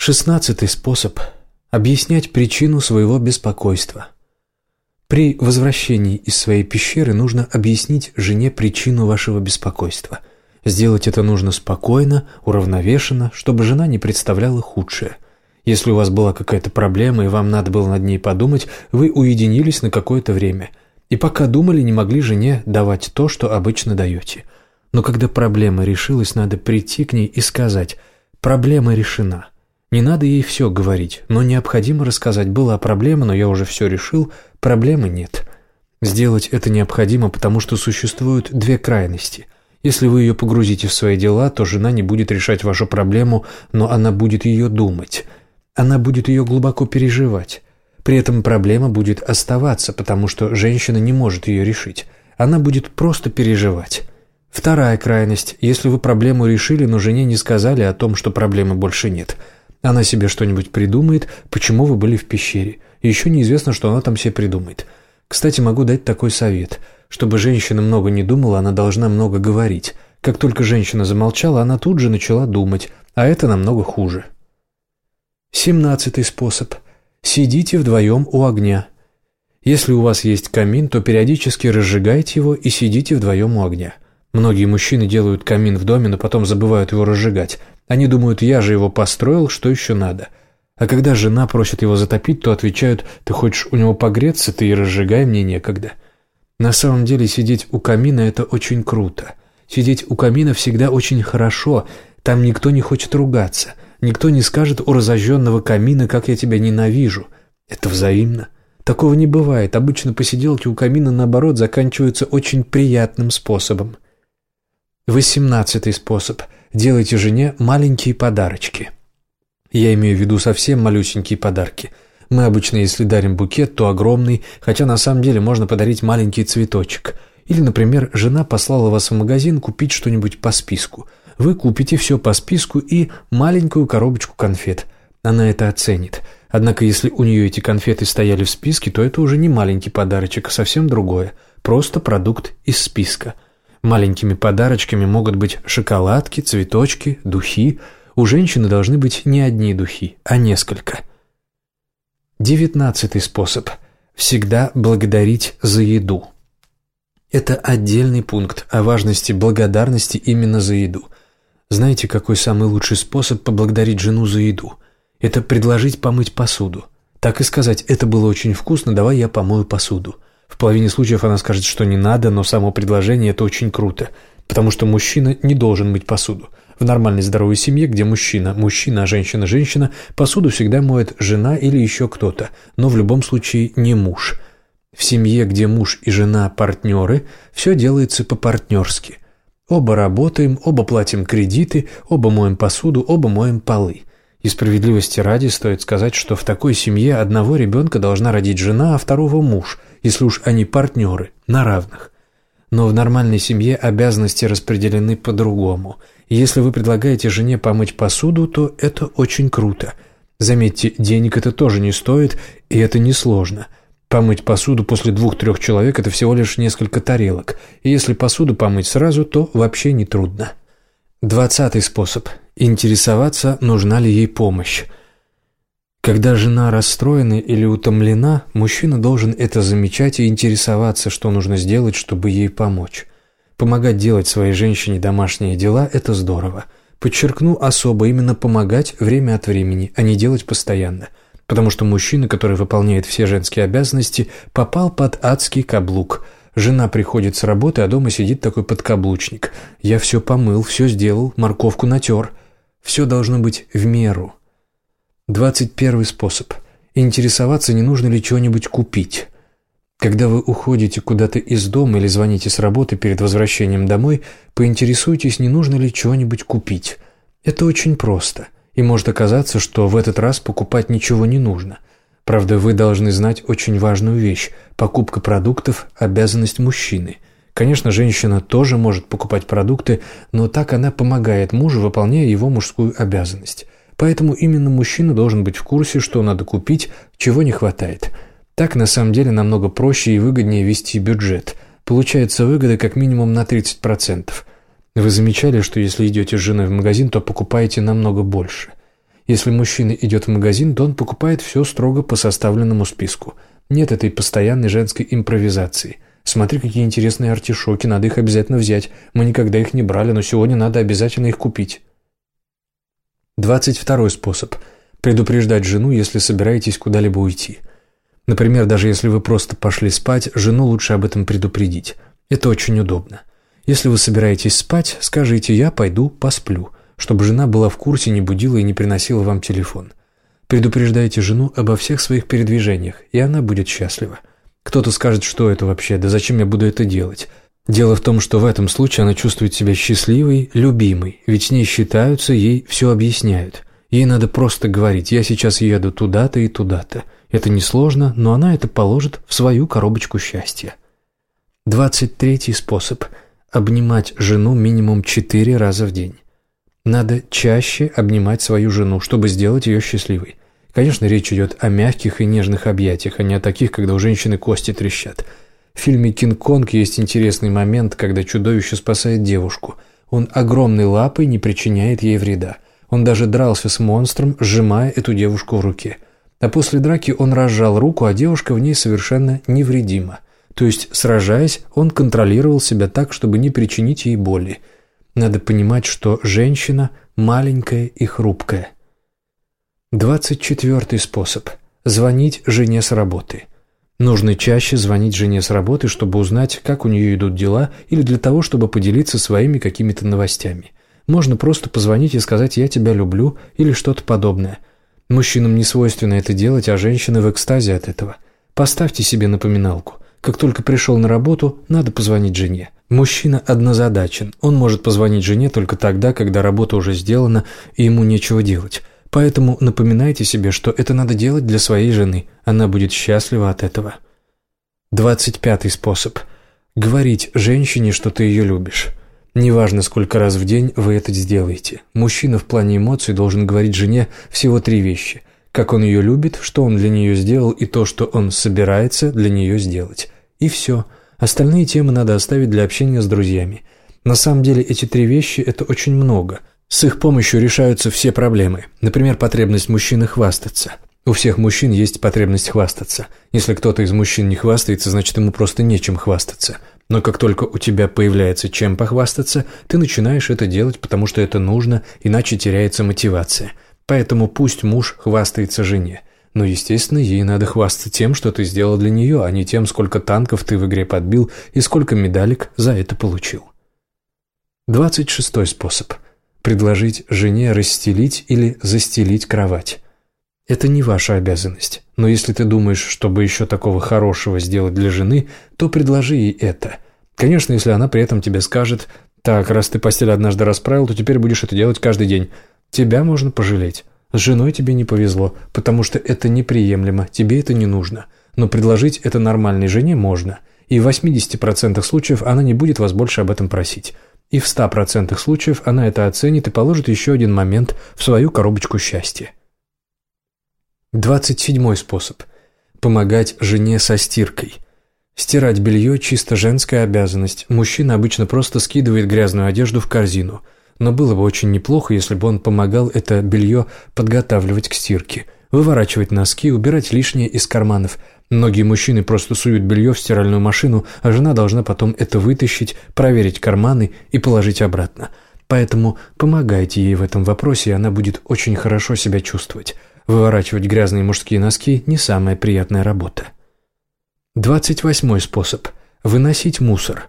Шестнадцатый способ – объяснять причину своего беспокойства. При возвращении из своей пещеры нужно объяснить жене причину вашего беспокойства. Сделать это нужно спокойно, уравновешенно, чтобы жена не представляла худшее. Если у вас была какая-то проблема и вам надо было над ней подумать, вы уединились на какое-то время. И пока думали, не могли жене давать то, что обычно даете. Но когда проблема решилась, надо прийти к ней и сказать «проблема решена». Не надо ей все говорить, но необходимо рассказать. Была проблема, но я уже все решил, проблемы нет. Сделать это необходимо, потому что существуют две крайности. Если вы ее погрузите в свои дела, то жена не будет решать вашу проблему, но она будет ее думать. Она будет ее глубоко переживать. При этом проблема будет оставаться, потому что женщина не может ее решить. Она будет просто переживать. Вторая крайность. Если вы проблему решили, но жене не сказали о том, что проблемы больше нет – она себе что-нибудь придумает, почему вы были в пещере. Еще неизвестно, что она там себе придумает. Кстати, могу дать такой совет. Чтобы женщина много не думала, она должна много говорить. Как только женщина замолчала, она тут же начала думать, а это намного хуже. Семнадцатый способ. Сидите вдвоем у огня. Если у вас есть камин, то периодически разжигайте его и сидите вдвоем у огня. Многие мужчины делают камин в доме, но потом забывают его разжигать. Они думают, я же его построил, что еще надо? А когда жена просит его затопить, то отвечают, ты хочешь у него погреться, ты и разжигай, мне некогда. На самом деле сидеть у камина – это очень круто. Сидеть у камина всегда очень хорошо, там никто не хочет ругаться, никто не скажет у разожженного камина, как я тебя ненавижу. Это взаимно. Такого не бывает, обычно посиделки у камина, наоборот, заканчиваются очень приятным способом. Восемнадцатый способ – делайте жене маленькие подарочки. Я имею в виду совсем малюсенькие подарки. Мы обычно, если дарим букет, то огромный, хотя на самом деле можно подарить маленький цветочек. Или, например, жена послала вас в магазин купить что-нибудь по списку. Вы купите все по списку и маленькую коробочку конфет. Она это оценит. Однако, если у нее эти конфеты стояли в списке, то это уже не маленький подарочек, а совсем другое. Просто продукт из списка – Маленькими подарочками могут быть шоколадки, цветочки, духи. У женщины должны быть не одни духи, а несколько. Девятнадцатый способ. Всегда благодарить за еду. Это отдельный пункт о важности благодарности именно за еду. Знаете, какой самый лучший способ поблагодарить жену за еду? Это предложить помыть посуду. Так и сказать, это было очень вкусно, давай я помою посуду. В половине случаев она скажет, что не надо, но само предложение – это очень круто, потому что мужчина не должен мыть посуду. В нормальной здоровой семье, где мужчина – мужчина, а женщина – женщина, посуду всегда моет жена или еще кто-то, но в любом случае не муж. В семье, где муж и жена – партнеры, все делается по-партнерски. Оба работаем, оба платим кредиты, оба моем посуду, оба моем полы. И справедливости ради стоит сказать, что в такой семье одного ребенка должна родить жена, а второго муж, если уж они партнеры, на равных. Но в нормальной семье обязанности распределены по-другому. Если вы предлагаете жене помыть посуду, то это очень круто. Заметьте, денег это тоже не стоит, и это несложно. Помыть посуду после двух-трех человек – это всего лишь несколько тарелок. И если посуду помыть сразу, то вообще не трудно. Двадцатый способ – интересоваться, нужна ли ей помощь. Когда жена расстроена или утомлена, мужчина должен это замечать и интересоваться, что нужно сделать, чтобы ей помочь. Помогать делать своей женщине домашние дела – это здорово. Подчеркну особо именно помогать время от времени, а не делать постоянно. Потому что мужчина, который выполняет все женские обязанности, попал под адский каблук – Жена приходит с работы, а дома сидит такой подкаблучник. Я все помыл, все сделал, морковку натер. Все должно быть в меру. Двадцать первый способ. Интересоваться, не нужно ли чего-нибудь купить. Когда вы уходите куда-то из дома или звоните с работы перед возвращением домой, поинтересуйтесь, не нужно ли чего-нибудь купить. Это очень просто. И может оказаться, что в этот раз покупать ничего не нужно. Правда, вы должны знать очень важную вещь. Покупка продуктов – обязанность мужчины. Конечно, женщина тоже может покупать продукты, но так она помогает мужу, выполняя его мужскую обязанность. Поэтому именно мужчина должен быть в курсе, что надо купить, чего не хватает. Так на самом деле намного проще и выгоднее вести бюджет. Получается выгода как минимум на 30%. Вы замечали, что если идете с женой в магазин, то покупаете намного больше. Если мужчина идет в магазин, то он покупает все строго по составленному списку. Нет этой постоянной женской импровизации. Смотри, какие интересные артишоки, надо их обязательно взять. Мы никогда их не брали, но сегодня надо обязательно их купить. 22 способ. Предупреждать жену, если собираетесь куда-либо уйти. Например, даже если вы просто пошли спать, жену лучше об этом предупредить. Это очень удобно. Если вы собираетесь спать, скажите «я пойду посплю», чтобы жена была в курсе, не будила и не приносила вам телефон. Предупреждайте жену обо всех своих передвижениях, и она будет счастлива. Кто-то скажет, что это вообще, да зачем я буду это делать? Дело в том, что в этом случае она чувствует себя счастливой, любимой, ведь с ней считаются, ей все объясняют. Ей надо просто говорить «я сейчас еду туда-то и туда-то». Это несложно, но она это положит в свою коробочку счастья. Двадцать третий способ – обнимать жену минимум четыре раза в день. Надо чаще обнимать свою жену, чтобы сделать ее счастливой. Конечно, речь идет о мягких и нежных объятиях, а не о таких, когда у женщины кости трещат. В фильме «Кинг-Конг» есть интересный момент, когда чудовище спасает девушку. Он огромной лапой не причиняет ей вреда. Он даже дрался с монстром, сжимая эту девушку в руке. А после драки он разжал руку, а девушка в ней совершенно невредима. То есть, сражаясь, он контролировал себя так, чтобы не причинить ей боли. Надо понимать, что женщина маленькая и хрупкая. Двадцать четвертый способ. Звонить жене с работы. Нужно чаще звонить жене с работы, чтобы узнать, как у нее идут дела, или для того, чтобы поделиться своими какими-то новостями. Можно просто позвонить и сказать «я тебя люблю» или что-то подобное. Мужчинам не свойственно это делать, а женщины в экстазе от этого. Поставьте себе напоминалку – как только пришел на работу, надо позвонить жене. Мужчина однозадачен. Он может позвонить жене только тогда, когда работа уже сделана и ему нечего делать. Поэтому напоминайте себе, что это надо делать для своей жены. Она будет счастлива от этого. Двадцать пятый способ. Говорить женщине, что ты ее любишь. Неважно, сколько раз в день вы это сделаете. Мужчина в плане эмоций должен говорить жене всего три вещи как он ее любит, что он для нее сделал и то, что он собирается для нее сделать. И все. Остальные темы надо оставить для общения с друзьями. На самом деле эти три вещи – это очень много. С их помощью решаются все проблемы. Например, потребность мужчины хвастаться. У всех мужчин есть потребность хвастаться. Если кто-то из мужчин не хвастается, значит ему просто нечем хвастаться. Но как только у тебя появляется чем похвастаться, ты начинаешь это делать, потому что это нужно, иначе теряется мотивация – Поэтому пусть муж хвастается жене. Но, естественно, ей надо хвастаться тем, что ты сделал для нее, а не тем, сколько танков ты в игре подбил и сколько медалек за это получил. Двадцать шестой способ. Предложить жене расстелить или застелить кровать. Это не ваша обязанность. Но если ты думаешь, чтобы еще такого хорошего сделать для жены, то предложи ей это. Конечно, если она при этом тебе скажет «Так, раз ты постель однажды расправил, то теперь будешь это делать каждый день», Тебя можно пожалеть. С женой тебе не повезло, потому что это неприемлемо, тебе это не нужно. Но предложить это нормальной жене можно. И в 80% случаев она не будет вас больше об этом просить. И в 100% случаев она это оценит и положит еще один момент в свою коробочку счастья. 27 способ. Помогать жене со стиркой. Стирать белье – чисто женская обязанность. Мужчина обычно просто скидывает грязную одежду в корзину – но было бы очень неплохо, если бы он помогал это белье подготавливать к стирке, выворачивать носки, убирать лишнее из карманов. Многие мужчины просто суют белье в стиральную машину, а жена должна потом это вытащить, проверить карманы и положить обратно. Поэтому помогайте ей в этом вопросе, и она будет очень хорошо себя чувствовать. Выворачивать грязные мужские носки – не самая приятная работа. 28 способ. Выносить мусор.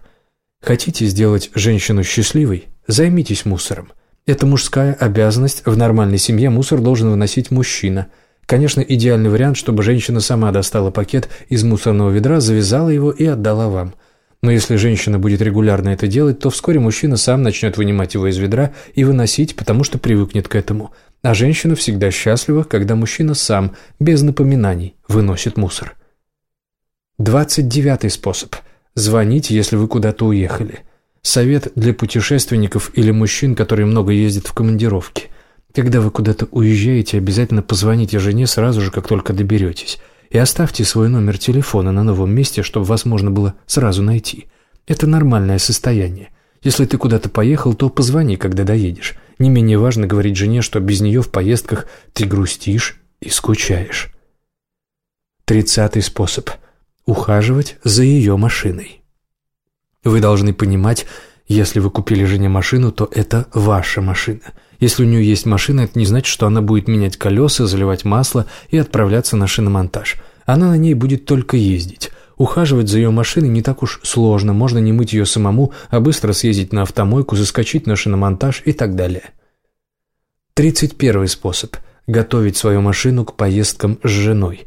Хотите сделать женщину счастливой? Займитесь мусором. Это мужская обязанность, в нормальной семье мусор должен выносить мужчина. Конечно, идеальный вариант, чтобы женщина сама достала пакет из мусорного ведра, завязала его и отдала вам. Но если женщина будет регулярно это делать, то вскоре мужчина сам начнет вынимать его из ведра и выносить, потому что привыкнет к этому. А женщина всегда счастлива, когда мужчина сам, без напоминаний, выносит мусор. 29 способ. Звонить, если вы куда-то уехали. Совет для путешественников или мужчин, которые много ездят в командировке. Когда вы куда-то уезжаете, обязательно позвоните жене сразу же, как только доберетесь. И оставьте свой номер телефона на новом месте, чтобы вас можно было сразу найти. Это нормальное состояние. Если ты куда-то поехал, то позвони, когда доедешь. Не менее важно говорить жене, что без нее в поездках ты грустишь и скучаешь. Тридцатый способ – ухаживать за ее машиной. Вы должны понимать, если вы купили жене машину, то это ваша машина. Если у нее есть машина, это не значит, что она будет менять колеса, заливать масло и отправляться на шиномонтаж. Она на ней будет только ездить. Ухаживать за ее машиной не так уж сложно, можно не мыть ее самому, а быстро съездить на автомойку, заскочить на шиномонтаж и так далее. Тридцать первый способ – готовить свою машину к поездкам с женой.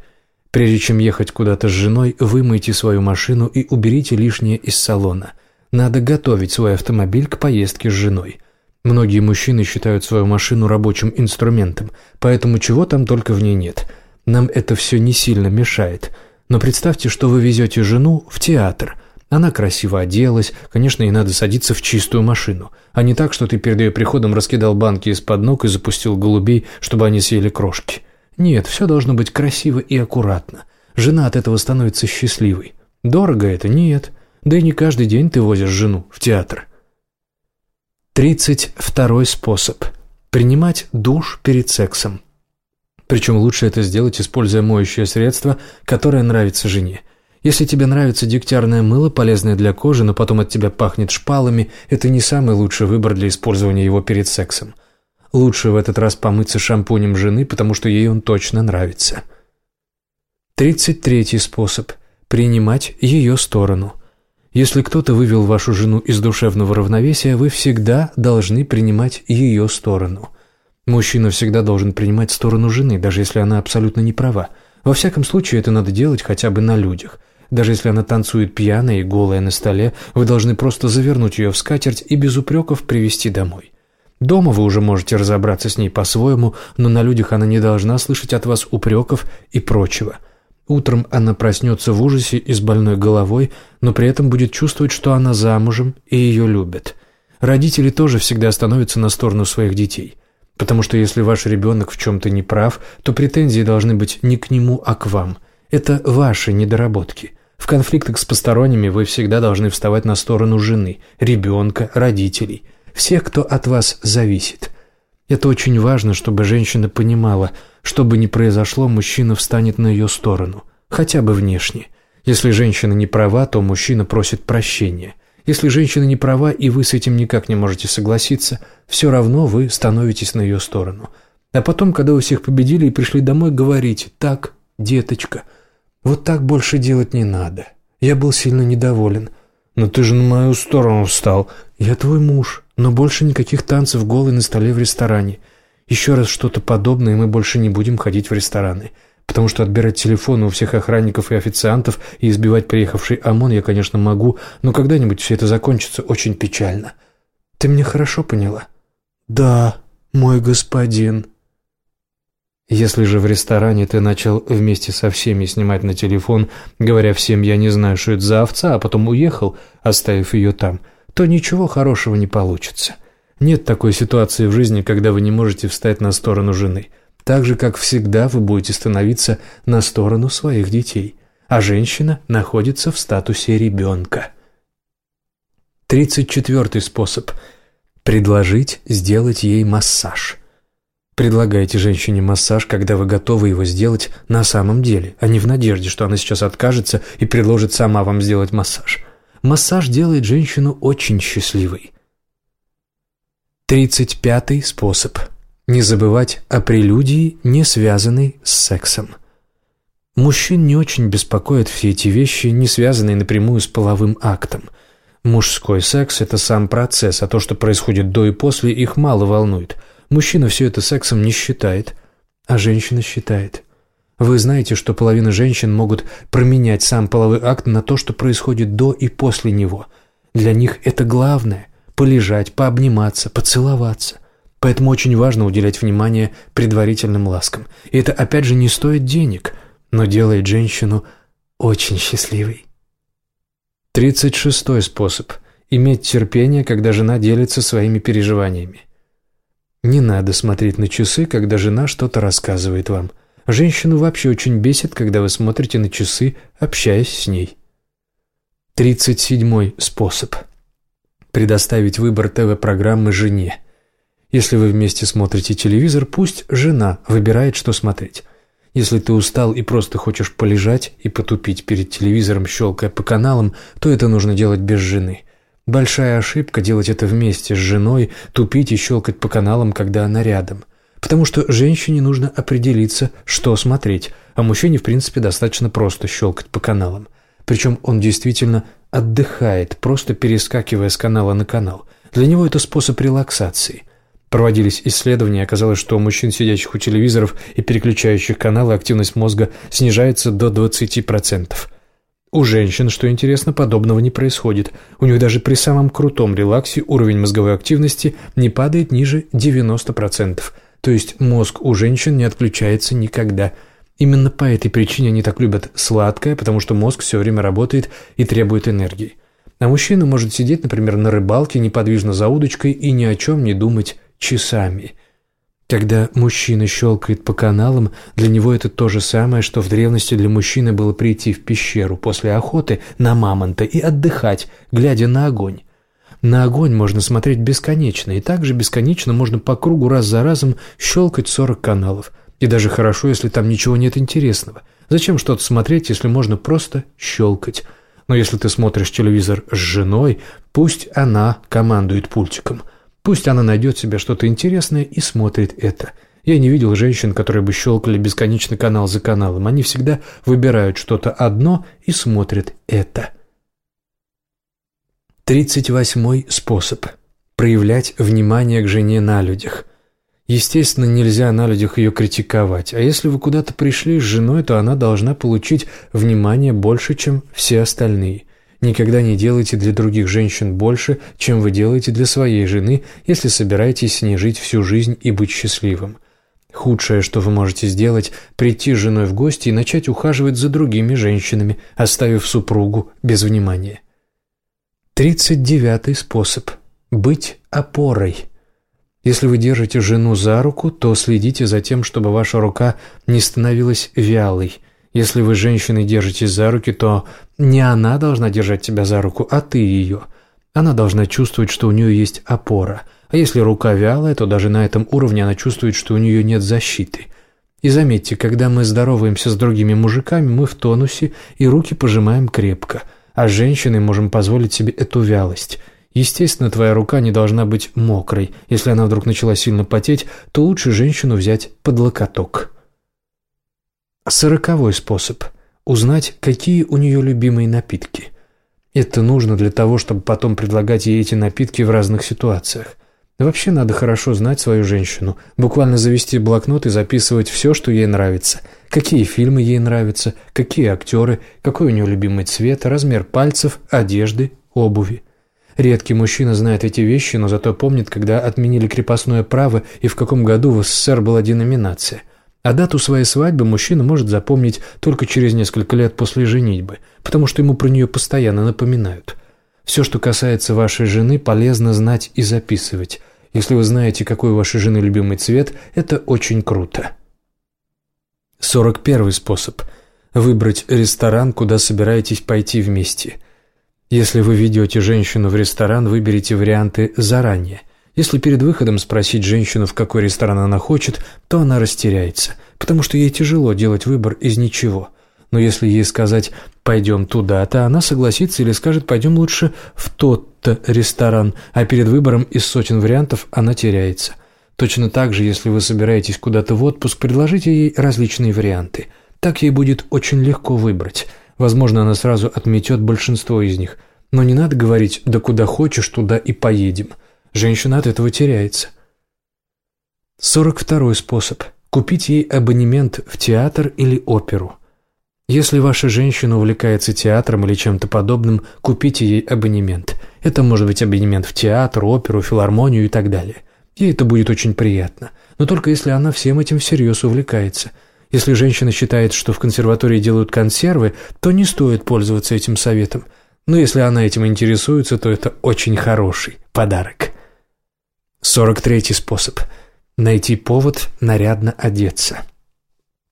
Прежде чем ехать куда-то с женой, вымойте свою машину и уберите лишнее из салона. Надо готовить свой автомобиль к поездке с женой. Многие мужчины считают свою машину рабочим инструментом, поэтому чего там только в ней нет. Нам это все не сильно мешает – но представьте, что вы везете жену в театр. Она красиво оделась, конечно, ей надо садиться в чистую машину, а не так, что ты перед ее приходом раскидал банки из-под ног и запустил голубей, чтобы они съели крошки. Нет, все должно быть красиво и аккуратно. Жена от этого становится счастливой. Дорого это? Нет. Да и не каждый день ты возишь жену в театр. Тридцать второй способ. Принимать душ перед сексом. Причем лучше это сделать, используя моющее средство, которое нравится жене. Если тебе нравится дегтярное мыло, полезное для кожи, но потом от тебя пахнет шпалами, это не самый лучший выбор для использования его перед сексом. Лучше в этот раз помыться шампунем жены, потому что ей он точно нравится. Тридцать третий способ – принимать ее сторону. Если кто-то вывел вашу жену из душевного равновесия, вы всегда должны принимать ее сторону – Мужчина всегда должен принимать сторону жены, даже если она абсолютно не права. Во всяком случае, это надо делать хотя бы на людях. Даже если она танцует пьяная и голая на столе, вы должны просто завернуть ее в скатерть и без упреков привести домой. Дома вы уже можете разобраться с ней по-своему, но на людях она не должна слышать от вас упреков и прочего. Утром она проснется в ужасе и с больной головой, но при этом будет чувствовать, что она замужем и ее любят. Родители тоже всегда становятся на сторону своих детей – Потому что если ваш ребенок в чем-то не прав, то претензии должны быть не к нему, а к вам. Это ваши недоработки. В конфликтах с посторонними вы всегда должны вставать на сторону жены, ребенка, родителей, всех, кто от вас зависит. Это очень важно, чтобы женщина понимала, что бы ни произошло, мужчина встанет на ее сторону, хотя бы внешне. Если женщина не права, то мужчина просит прощения – если женщина не права, и вы с этим никак не можете согласиться, все равно вы становитесь на ее сторону. А потом, когда вы всех победили и пришли домой, говорите «Так, деточка, вот так больше делать не надо. Я был сильно недоволен. Но ты же на мою сторону встал. Я твой муж, но больше никаких танцев голый на столе в ресторане. Еще раз что-то подобное, и мы больше не будем ходить в рестораны потому что отбирать телефоны у всех охранников и официантов и избивать приехавший ОМОН я, конечно, могу, но когда-нибудь все это закончится очень печально. Ты меня хорошо поняла? Да, мой господин. Если же в ресторане ты начал вместе со всеми снимать на телефон, говоря всем «я не знаю, что это за овца», а потом уехал, оставив ее там, то ничего хорошего не получится. Нет такой ситуации в жизни, когда вы не можете встать на сторону жены – так же, как всегда, вы будете становиться на сторону своих детей, а женщина находится в статусе ребенка. Тридцать четвертый способ – предложить сделать ей массаж. Предлагайте женщине массаж, когда вы готовы его сделать на самом деле, а не в надежде, что она сейчас откажется и предложит сама вам сделать массаж. Массаж делает женщину очень счастливой. Тридцать пятый способ – не забывать о прелюдии, не связанной с сексом. Мужчин не очень беспокоят все эти вещи, не связанные напрямую с половым актом. Мужской секс – это сам процесс, а то, что происходит до и после, их мало волнует. Мужчина все это сексом не считает, а женщина считает. Вы знаете, что половина женщин могут променять сам половой акт на то, что происходит до и после него. Для них это главное – полежать, пообниматься, поцеловаться. Поэтому очень важно уделять внимание предварительным ласкам. И это опять же не стоит денег, но делает женщину очень счастливой. Тридцать шестой способ – иметь терпение, когда жена делится своими переживаниями. Не надо смотреть на часы, когда жена что-то рассказывает вам. Женщину вообще очень бесит, когда вы смотрите на часы, общаясь с ней. Тридцать седьмой способ – предоставить выбор ТВ-программы жене – Если вы вместе смотрите телевизор, пусть жена выбирает, что смотреть. Если ты устал и просто хочешь полежать и потупить перед телевизором, щелкая по каналам, то это нужно делать без жены. Большая ошибка делать это вместе с женой, тупить и щелкать по каналам, когда она рядом. Потому что женщине нужно определиться, что смотреть, а мужчине, в принципе, достаточно просто щелкать по каналам. Причем он действительно отдыхает, просто перескакивая с канала на канал. Для него это способ релаксации – Проводились исследования, оказалось, что у мужчин, сидящих у телевизоров и переключающих каналы, активность мозга снижается до 20%. У женщин, что интересно, подобного не происходит. У них даже при самом крутом релаксе уровень мозговой активности не падает ниже 90%. То есть мозг у женщин не отключается никогда. Именно по этой причине они так любят сладкое, потому что мозг все время работает и требует энергии. А мужчина может сидеть, например, на рыбалке, неподвижно за удочкой и ни о чем не думать часами. Когда мужчина щелкает по каналам, для него это то же самое, что в древности для мужчины было прийти в пещеру после охоты на мамонта и отдыхать, глядя на огонь. На огонь можно смотреть бесконечно, и также бесконечно можно по кругу раз за разом щелкать 40 каналов. И даже хорошо, если там ничего нет интересного. Зачем что-то смотреть, если можно просто щелкать? Но если ты смотришь телевизор с женой, пусть она командует пультиком – Пусть она найдет себе что-то интересное и смотрит это. Я не видел женщин, которые бы щелкали бесконечно канал за каналом. Они всегда выбирают что-то одно и смотрят это. Тридцать восьмой способ. Проявлять внимание к жене на людях. Естественно, нельзя на людях ее критиковать, а если вы куда-то пришли с женой, то она должна получить внимание больше, чем все остальные – Никогда не делайте для других женщин больше, чем вы делаете для своей жены, если собираетесь с ней жить всю жизнь и быть счастливым. Худшее, что вы можете сделать, прийти с женой в гости и начать ухаживать за другими женщинами, оставив супругу без внимания. Тридцать девятый способ. Быть опорой. Если вы держите жену за руку, то следите за тем, чтобы ваша рука не становилась вялой – если вы женщиной держитесь за руки, то не она должна держать тебя за руку, а ты ее. Она должна чувствовать, что у нее есть опора. А если рука вялая, то даже на этом уровне она чувствует, что у нее нет защиты. И заметьте, когда мы здороваемся с другими мужиками, мы в тонусе и руки пожимаем крепко, а с женщиной можем позволить себе эту вялость. Естественно, твоя рука не должна быть мокрой. Если она вдруг начала сильно потеть, то лучше женщину взять под локоток. Сороковой способ – узнать, какие у нее любимые напитки. Это нужно для того, чтобы потом предлагать ей эти напитки в разных ситуациях. Вообще надо хорошо знать свою женщину, буквально завести блокнот и записывать все, что ей нравится. Какие фильмы ей нравятся, какие актеры, какой у нее любимый цвет, размер пальцев, одежды, обуви. Редкий мужчина знает эти вещи, но зато помнит, когда отменили крепостное право и в каком году в СССР была деноминация – а дату своей свадьбы мужчина может запомнить только через несколько лет после женитьбы, потому что ему про нее постоянно напоминают. Все, что касается вашей жены, полезно знать и записывать. Если вы знаете, какой у вашей жены любимый цвет, это очень круто. 41 способ. Выбрать ресторан, куда собираетесь пойти вместе. Если вы ведете женщину в ресторан, выберите варианты заранее – если перед выходом спросить женщину, в какой ресторан она хочет, то она растеряется, потому что ей тяжело делать выбор из ничего. Но если ей сказать «пойдем туда-то», она согласится или скажет «пойдем лучше в тот-то ресторан», а перед выбором из сотен вариантов она теряется. Точно так же, если вы собираетесь куда-то в отпуск, предложите ей различные варианты. Так ей будет очень легко выбрать. Возможно, она сразу отметет большинство из них. Но не надо говорить «да куда хочешь, туда и поедем». Женщина от этого теряется. 42 способ. Купить ей абонемент в театр или оперу. Если ваша женщина увлекается театром или чем-то подобным, купите ей абонемент. Это может быть абонемент в театр, оперу, филармонию и так далее. Ей это будет очень приятно. Но только если она всем этим всерьез увлекается. Если женщина считает, что в консерватории делают консервы, то не стоит пользоваться этим советом. Но если она этим интересуется, то это очень хороший подарок. 43 способ. Найти повод нарядно одеться.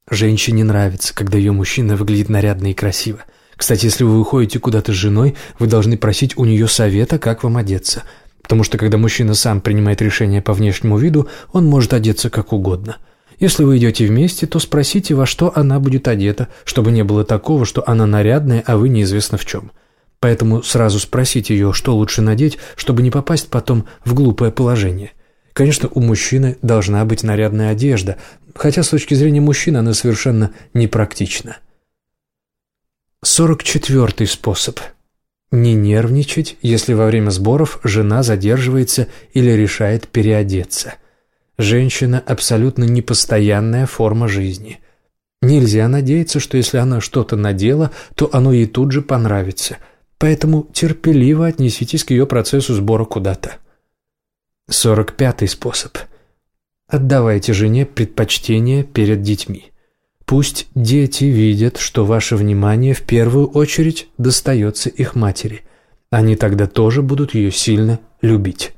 Женщине нравится, когда ее мужчина выглядит нарядно и красиво. Кстати, если вы выходите куда-то с женой, вы должны просить у нее совета, как вам одеться. потому что когда мужчина сам принимает решение по внешнему виду, он может одеться как угодно. Если вы идете вместе, то спросите, во что она будет одета, чтобы не было такого, что она нарядная, а вы неизвестно в чем. Поэтому сразу спросите ее, что лучше надеть, чтобы не попасть потом в глупое положение. Конечно, у мужчины должна быть нарядная одежда, хотя с точки зрения мужчины она совершенно непрактична. Сорок четвертый способ. Не нервничать, если во время сборов жена задерживается или решает переодеться. Женщина – абсолютно непостоянная форма жизни. Нельзя надеяться, что если она что-то надела, то оно ей тут же понравится. Поэтому терпеливо отнеситесь к ее процессу сбора куда-то. Сорок пятый способ. Отдавайте жене предпочтение перед детьми. Пусть дети видят, что ваше внимание в первую очередь достается их матери. Они тогда тоже будут ее сильно любить.